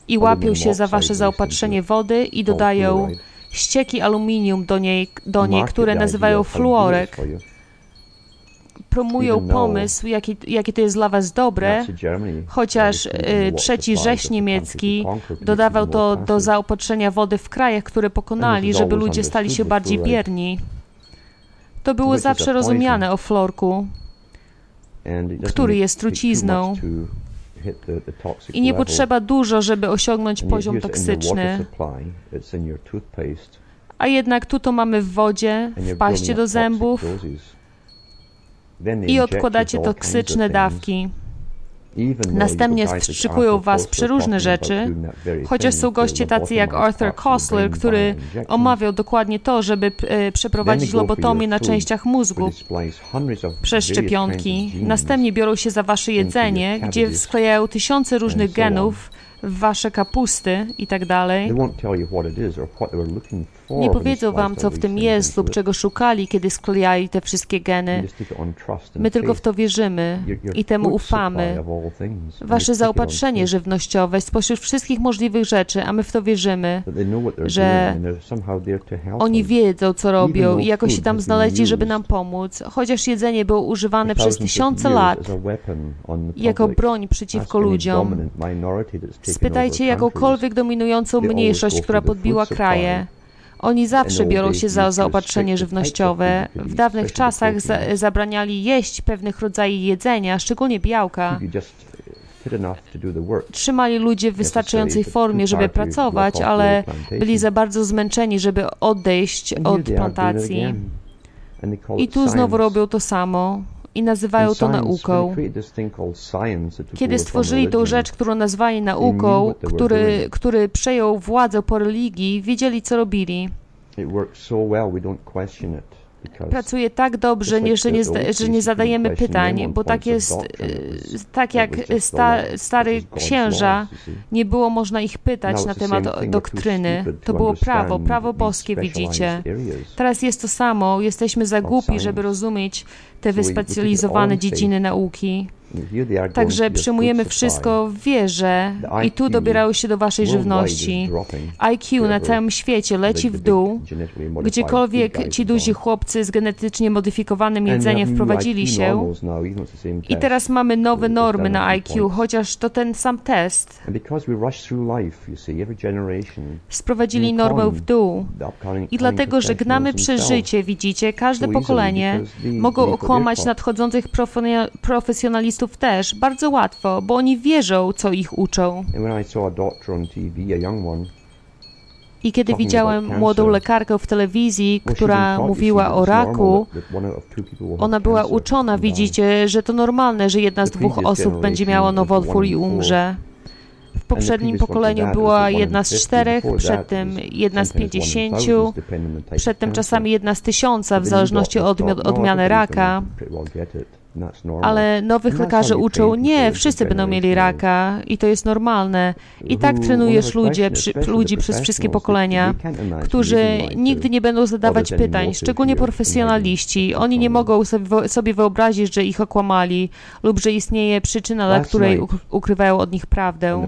I łapią się za wasze zaopatrzenie wody i dodają ścieki aluminium do niej, do niej które nazywają fluorek. Promują pomysł, jaki, jakie to jest dla was dobre, chociaż y, trzeci Rzesz niemiecki dodawał to do zaopatrzenia wody w krajach, które pokonali, żeby ludzie stali się bardziej bierni. To było zawsze rozumiane o florku, który jest trucizną. I nie potrzeba dużo, żeby osiągnąć poziom toksyczny. A jednak tu to mamy w wodzie, w paście do zębów i odkładacie toksyczne dawki. Następnie wstrzykują was przeróżne rzeczy, chociaż są goście tacy jak Arthur Koestler, który omawiał dokładnie to, żeby e, przeprowadzić lobotomię na częściach mózgu przez szczepionki. Następnie biorą się za wasze jedzenie, gdzie sklejają tysiące różnych genów w wasze kapusty i tak dalej. Nie powiedzą wam, co w tym jest lub czego szukali, kiedy sklejali te wszystkie geny. My tylko w to wierzymy i temu ufamy. Wasze zaopatrzenie żywnościowe spośród wszystkich możliwych rzeczy, a my w to wierzymy, że oni wiedzą, co robią i jakoś się tam znaleźli, żeby nam pomóc. Chociaż jedzenie było używane przez tysiące lat jako broń przeciwko ludziom. Spytajcie jakąkolwiek dominującą mniejszość, która podbiła kraje. Oni zawsze biorą się za zaopatrzenie żywnościowe. W dawnych czasach za zabraniali jeść pewnych rodzajów jedzenia, szczególnie białka. Trzymali ludzi w wystarczającej formie, żeby pracować, ale byli za bardzo zmęczeni, żeby odejść od plantacji. I tu znowu robią to samo i nazywają to nauką. Kiedy stworzyli tą rzecz, którą nazwali nauką, który, który przejął władzę po religii, wiedzieli, co robili. Pracuje tak dobrze, że nie, że nie zadajemy pytań, bo tak jest, tak jak sta, stary księża, nie było można ich pytać na temat doktryny. To było prawo, prawo boskie, widzicie. Teraz jest to samo, jesteśmy za głupi, żeby rozumieć te wyspecjalizowane dziedziny nauki. Także przyjmujemy wszystko w wierze i tu dobierały się do waszej żywności. IQ na całym świecie leci w dół. Gdziekolwiek ci duzi chłopcy z genetycznie modyfikowanym jedzeniem wprowadzili się. I teraz mamy nowe normy na IQ, chociaż to ten sam test. Sprowadzili normę w dół. I dlatego, że gnamy przez życie, widzicie, każde pokolenie mogą okłamać nadchodzących profesjonalistów też. Bardzo łatwo, bo oni wierzą, co ich uczą. I kiedy widziałem młodą lekarkę w telewizji, która mówiła o raku, ona była uczona, widzicie, że to normalne, że jedna z dwóch osób będzie miała nowotwór i umrze. W poprzednim pokoleniu była jedna z czterech, przedtem jedna z pięćdziesięciu, przedtem czasami jedna z tysiąca, w zależności od odmiany raka. Ale nowych lekarzy uczą, nie, wszyscy będą mieli raka i to jest normalne. I tak trenujesz ludzie, przy, ludzi przez wszystkie pokolenia, którzy nigdy nie będą zadawać pytań, szczególnie profesjonaliści. Oni nie mogą sobie wyobrazić, że ich okłamali lub że istnieje przyczyna, dla której ukrywają od nich prawdę.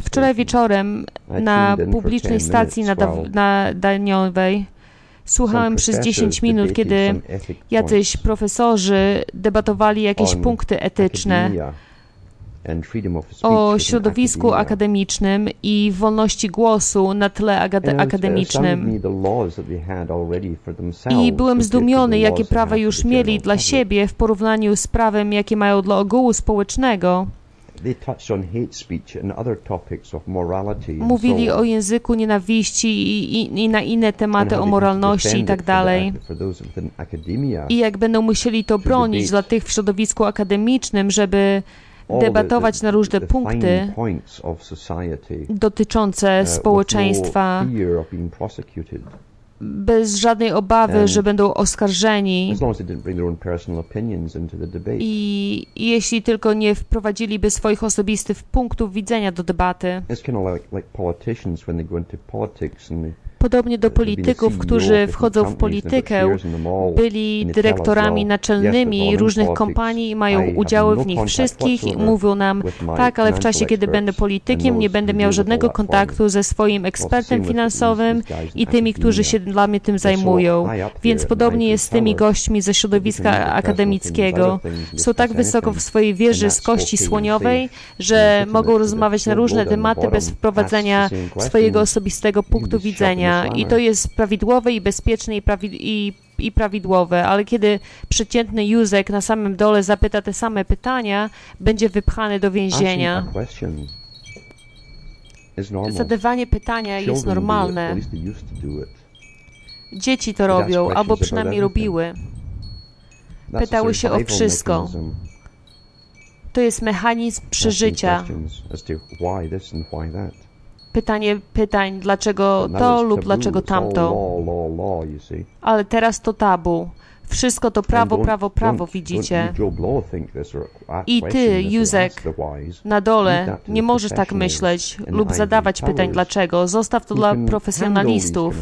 Wczoraj wieczorem na publicznej stacji nadaniowej Słuchałem przez 10 minut, kiedy jacyś profesorzy debatowali jakieś punkty etyczne o środowisku akademicznym i wolności głosu na tle uh, akademicznym. I byłem zdumiony, jakie prawa już mieli dla siebie w porównaniu z prawem, jakie mają dla ogółu społecznego. Mówili o języku nienawiści i, i, i na inne tematy o moralności i tak dalej. I jak będą musieli to bronić dla tych w środowisku akademicznym, żeby debatować na różne punkty dotyczące uh, społeczeństwa bez żadnej obawy, że będą oskarżeni. I jeśli tylko nie wprowadziliby swoich osobistych punktów widzenia do debaty. Podobnie do polityków, którzy wchodzą w politykę, byli dyrektorami naczelnymi różnych kompanii i mają udziały w nich wszystkich i mówią nam, tak, ale w czasie, kiedy będę politykiem, nie będę miał żadnego kontaktu ze swoim ekspertem finansowym i tymi, którzy się dla mnie tym zajmują. Więc podobnie jest z tymi gośćmi ze środowiska akademickiego. Są tak wysoko w swojej wieży z kości słoniowej, że mogą rozmawiać na różne tematy bez wprowadzenia swojego osobistego punktu widzenia i to jest prawidłowe i bezpieczne i, prawi i, i prawidłowe, ale kiedy przeciętny Józek na samym dole zapyta te same pytania, będzie wypchany do więzienia. Zadawanie pytania jest normalne. Dzieci to robią, albo przynajmniej robiły. Pytały się o wszystko. To jest mechanizm przeżycia pytanie pytań, dlaczego to lub dlaczego tamto. Ale teraz to tabu. Wszystko to prawo, prawo, prawo, widzicie. I ty, Józek, na dole, nie możesz tak myśleć lub zadawać pytań dlaczego. Zostaw to dla profesjonalistów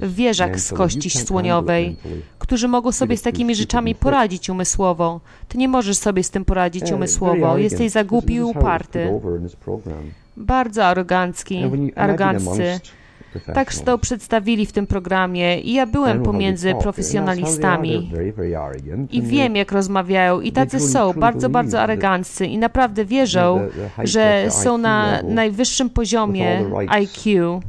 w wieżach z kości słoniowej, którzy mogą sobie z takimi rzeczami poradzić umysłowo. Ty nie możesz sobie z tym poradzić umysłowo. Jesteś za głupi i uparty. Bardzo arogancki, aroganccy. Tak to przedstawili w tym programie i ja byłem pomiędzy profesjonalistami i wiem, jak rozmawiają i tacy są, bardzo, bardzo aroganccy i naprawdę wierzą, że są na najwyższym poziomie IQ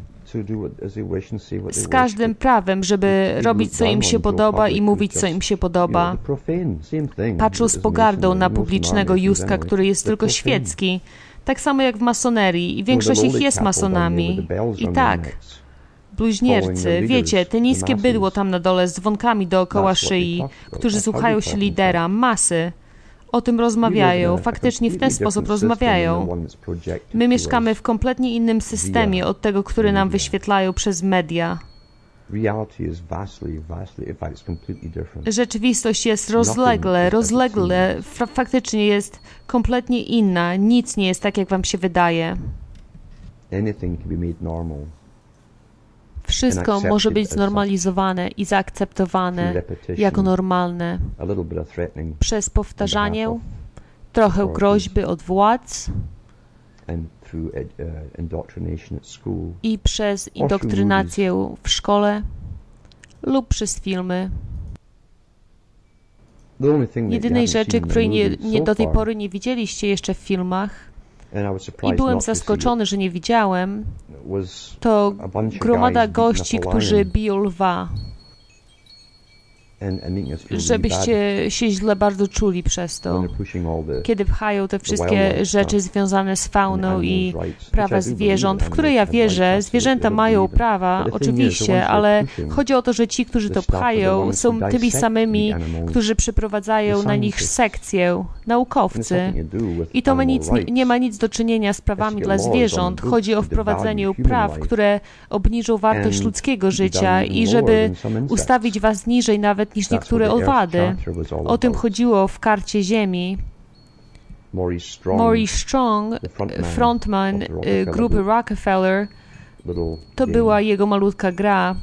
z każdym prawem, żeby robić, co im się podoba i mówić, co im się podoba. Patrzą z pogardą na publicznego Józka, który jest tylko świecki, tak samo jak w masonerii i większość ich jest masonami. I tak, bluźniercy, wiecie, te niskie bydło tam na dole z dzwonkami dookoła szyi, którzy słuchają się lidera, masy. O tym rozmawiają, faktycznie w ten sposób rozmawiają. My mieszkamy w kompletnie innym systemie od tego, który nam wyświetlają przez media. Rzeczywistość jest rozlegle, rozlegle, faktycznie jest kompletnie inna. Nic nie jest tak, jak wam się wydaje. Wszystko może być znormalizowane i zaakceptowane jako normalne. Przez powtarzanie, trochę groźby od władz i przez indoktrynację w szkole lub przez filmy. Jedynej rzeczy, której nie, nie do tej pory nie widzieliście jeszcze w filmach, i byłem zaskoczony, że nie widziałem, to gromada gości, którzy biją lwa żebyście się źle bardzo czuli przez to, kiedy pchają te wszystkie rzeczy związane z fauną i prawa zwierząt, w które ja wierzę. Zwierzęta mają prawa, oczywiście, ale chodzi o to, że ci, którzy to pchają, są tymi samymi, którzy przeprowadzają na nich sekcję, naukowcy. I to ma nic, nie ma nic do czynienia z prawami dla zwierząt. Chodzi o wprowadzenie praw, które obniżą wartość ludzkiego życia i żeby ustawić was niżej nawet nawet niż niektóre owady. O tym chodziło w karcie Ziemi. Maurice Strong, frontman y, grupy Rockefeller, to była jego malutka gra.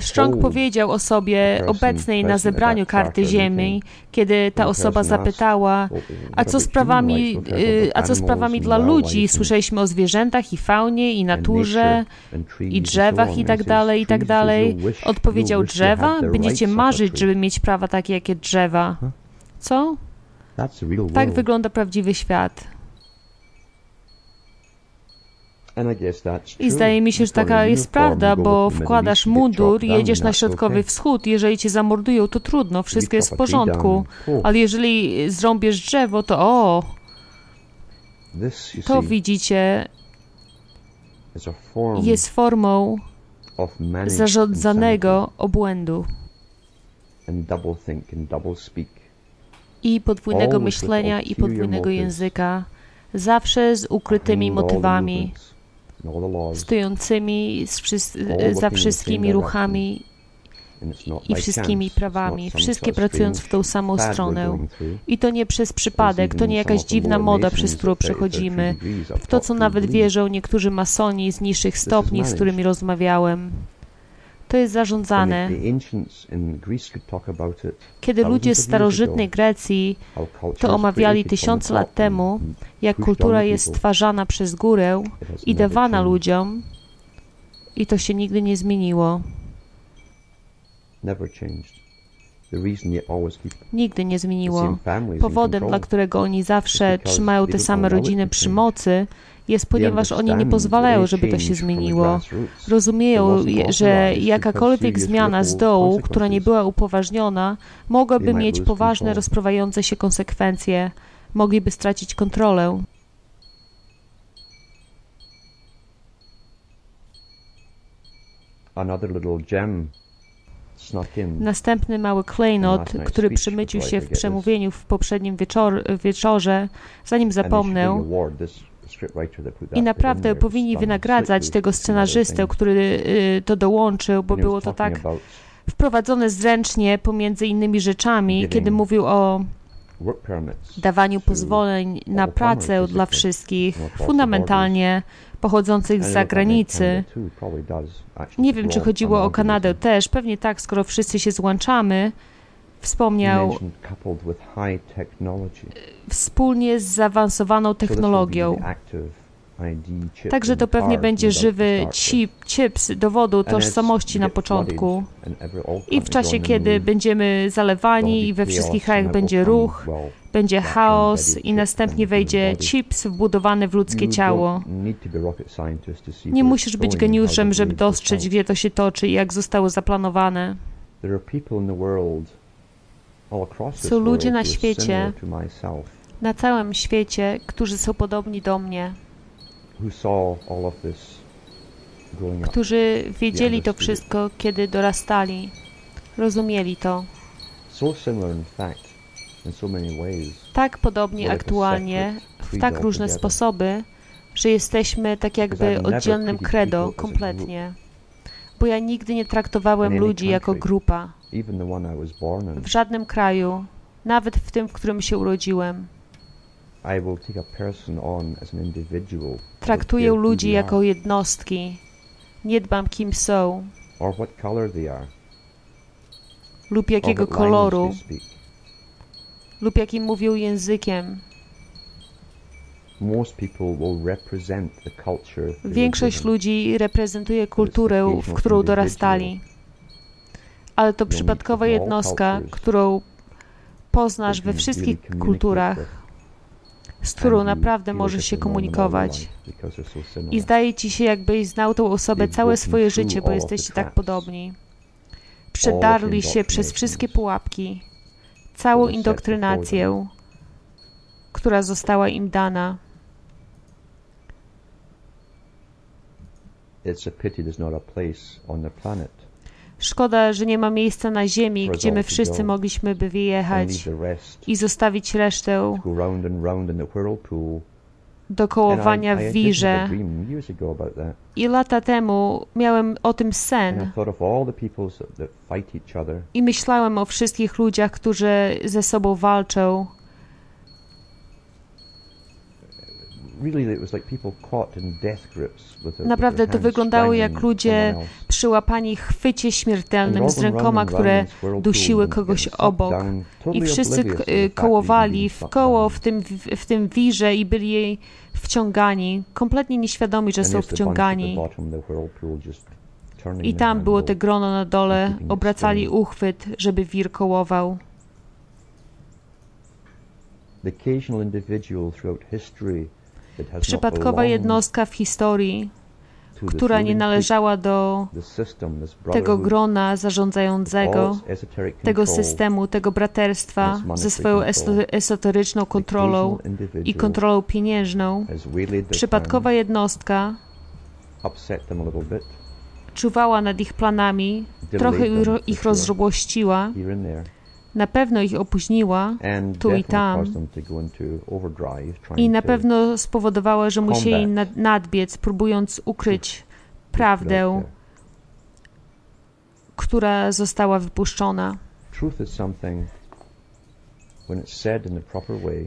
Strong powiedział osobie obecnej na zebraniu karty Ziemi, kiedy ta osoba zapytała, a co z prawami, y, a co z prawami dla ludzi? Słyszeliśmy o zwierzętach i faunie i naturze i drzewach i tak dalej, i tak dalej. Odpowiedział drzewa? Będziecie marzyć, żeby mieć prawa takie, jakie drzewa. Co? Tak wygląda prawdziwy świat. I zdaje mi się, że taka jest prawda, bo wkładasz mundur, jedziesz na środkowy wschód, jeżeli cię zamordują, to trudno, wszystko jest w porządku. Ale jeżeli zrąbiesz drzewo, to o! To widzicie, jest formą zarządzanego obłędu. I podwójnego myślenia i podwójnego języka, zawsze z ukrytymi motywami stojącymi za wszystkimi ruchami i wszystkimi prawami, wszystkie pracując w tą samą stronę. I to nie przez przypadek, to nie jakaś dziwna moda, przez którą przechodzimy, w to, co nawet wierzą niektórzy masoni z niższych stopni, z którymi rozmawiałem. To jest zarządzane. Kiedy ludzie z starożytnej Grecji to omawiali tysiące lat temu, jak kultura jest stwarzana przez górę i dawana ludziom, i to się nigdy nie zmieniło. Nigdy nie zmieniło. Powodem, dla którego oni zawsze trzymają te same rodziny przy mocy, jest, ponieważ oni nie pozwalają, żeby to się zmieniło. Rozumieją, że jakakolwiek zmiana z dołu, która nie była upoważniona, mogłaby mieć poważne, rozprowadzające się konsekwencje. Mogliby stracić kontrolę. Następny mały klejnot, który przemycił się w przemówieniu w poprzednim wieczor wieczorze, zanim zapomnę, i naprawdę powinni wynagradzać tego scenarzystę, który y, to dołączył, bo było to tak wprowadzone zręcznie pomiędzy innymi rzeczami, kiedy mówił o dawaniu pozwoleń na pracę dla wszystkich, fundamentalnie pochodzących z zagranicy. Nie wiem, czy chodziło o Kanadę też, pewnie tak, skoro wszyscy się złączamy. Wspomniał wspólnie z zaawansowaną technologią. Także to pewnie będzie żywy chip, chips dowodu tożsamości na początku. I w czasie, kiedy będziemy zalewani i we wszystkich krajach będzie ruch, będzie chaos i następnie wejdzie chips wbudowany w ludzkie ciało. Nie musisz być geniuszem, żeby dostrzec, gdzie to się toczy i jak zostało zaplanowane. Są ludzie na świecie, na całym świecie, którzy są podobni do mnie którzy wiedzieli to wszystko, kiedy dorastali, rozumieli to. Tak podobnie aktualnie, w tak różne sposoby, że jesteśmy tak jakby oddzielnym credo kompletnie. Bo ja nigdy nie traktowałem ludzi jako grupa. W żadnym kraju, nawet w tym, w którym się urodziłem. Traktuję ludzi jako jednostki. Nie dbam, kim są. lub jakiego koloru. lub jakim mówią językiem. Większość ludzi reprezentuje kulturę, w którą dorastali. Ale to przypadkowa jednostka, którą poznasz we wszystkich kulturach z którą naprawdę możesz się komunikować. I zdaje ci się, jakbyś znał tą osobę całe swoje życie, bo jesteście tak podobni. Przedarli się przez wszystkie pułapki, całą indoktrynację, która została im dana. It's a pity there's not a place on the planet Szkoda, że nie ma miejsca na ziemi, gdzie my wszyscy mogliśmy wyjechać i zostawić resztę do kołowania w wirze. I lata temu miałem o tym sen. I myślałem o wszystkich ludziach, którzy ze sobą walczą. Naprawdę to wyglądało jak ludzie przyłapani chwycie śmiertelnym z rękoma, które dusiły kogoś obok. I wszyscy kołowali w koło w tym, w tym wirze i byli jej wciągani, kompletnie nieświadomi, że są wciągani. I tam było te grono na dole, obracali uchwyt, żeby wir kołował. The occasional individual throughout history przypadkowa jednostka w historii, która nie należała do tego grona zarządzającego, tego systemu, tego braterstwa ze swoją esoteryczną kontrolą i kontrolą pieniężną. Przypadkowa jednostka czuwała nad ich planami, trochę ich rozrobościła na pewno ich opóźniła tu i tam. i na pewno spowodowała, że musieli nadbiec, próbując ukryć prawdę, która została wypuszczona.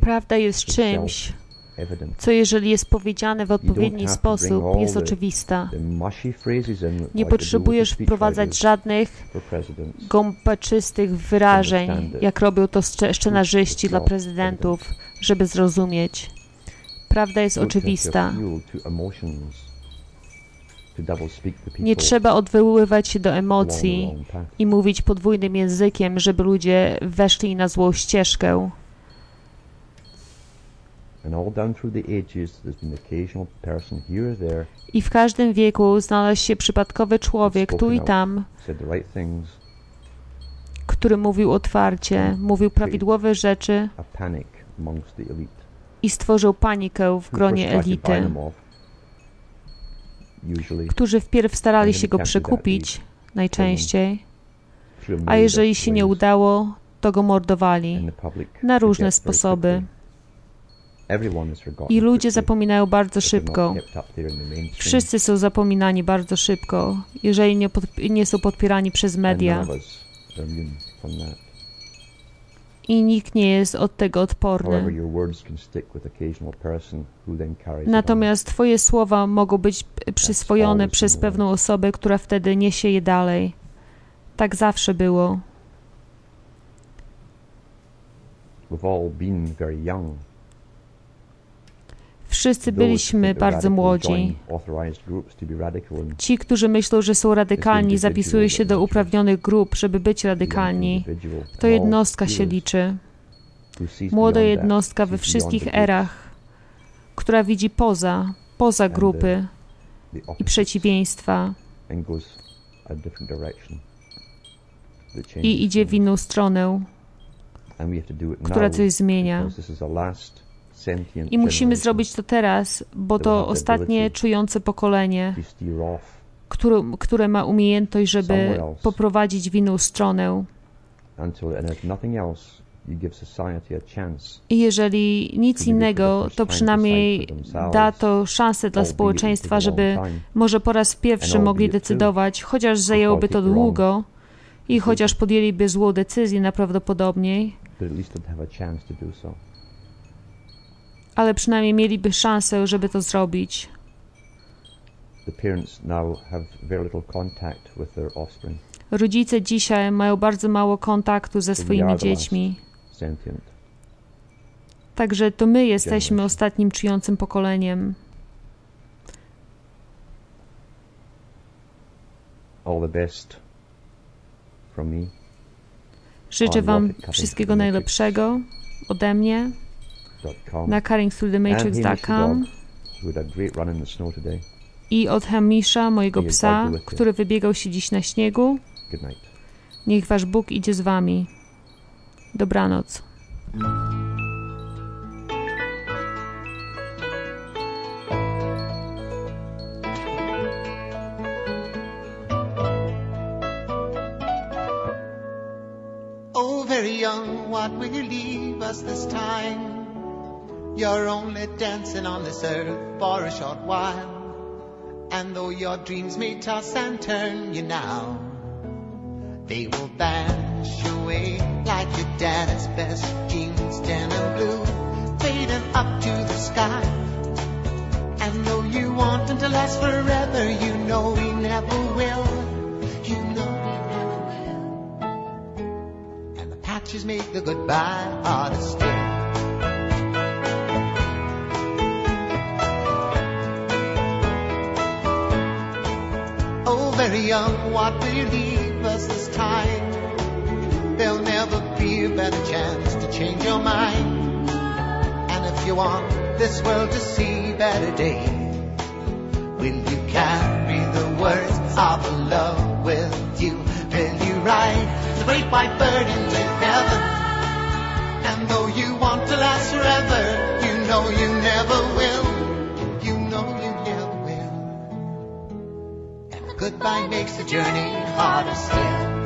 Prawda jest czymś, co jeżeli jest powiedziane w odpowiedni sposób, jest oczywista. Nie potrzebujesz wprowadzać żadnych gąpaczystych wyrażeń, jak robią to scenarzyści dla prezydentów, żeby zrozumieć. Prawda jest oczywista. Nie trzeba odwoływać się do emocji i mówić podwójnym językiem, żeby ludzie weszli na złą ścieżkę. I w każdym wieku znalazł się przypadkowy człowiek tu i tam, który mówił otwarcie, mówił prawidłowe rzeczy i stworzył panikę w gronie elity, którzy wpierw starali się go przekupić, najczęściej, a jeżeli się nie udało, to go mordowali na różne sposoby. I ludzie zapominają bardzo szybko. Wszyscy są zapominani bardzo szybko, jeżeli nie, pod, nie są podpierani przez media. I nikt nie jest od tego odporny. Natomiast Twoje słowa mogą być przyswojone przez pewną osobę, która wtedy niesie je dalej. Tak zawsze było. Wszyscy byliśmy bardzo młodzi. Ci, którzy myślą, że są radykalni, zapisują się do uprawnionych grup, żeby być radykalni. To jednostka się liczy. Młoda jednostka we wszystkich erach, która widzi poza, poza grupy i przeciwieństwa i idzie w inną stronę, która coś zmienia. I musimy zrobić to teraz, bo to ostatnie czujące pokolenie, które, które ma umiejętność, żeby poprowadzić w inną stronę. I jeżeli nic innego, to przynajmniej da to szansę dla społeczeństwa, żeby może po raz pierwszy mogli decydować, chociaż zajęłoby to długo i chociaż podjęliby złą decyzję najprawdopodobniej, ale przynajmniej mieliby szansę, żeby to zrobić. Rodzice dzisiaj mają bardzo mało kontaktu ze swoimi dziećmi. Także to my jesteśmy ostatnim czującym pokoleniem. Życzę Wam wszystkiego najlepszego ode mnie na cuttingthroughthematrix.com i od Hamisha, mojego psa, który wybiegał się dziś na śniegu. Niech Wasz Bóg idzie z Wami. Dobranoc. Oh, very young, what will you leave us this time? You're only dancing on this earth for a short while. And though your dreams may toss and turn you now, they will vanish away like your dad's best jeans, denim blue, fading up to the sky. And though you want them to last forever, you know we never will. You know we never will. And the patches make the goodbye harder still. very young, what will you leave us this time? There'll never be a better chance to change your mind. And if you want this world to see better days, will you carry the words of love with you? Will you ride the great white bird into heaven? And though you want to last forever, you know you never will. Goodbye makes the journey harder still.